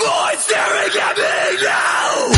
Everyone staring at me now!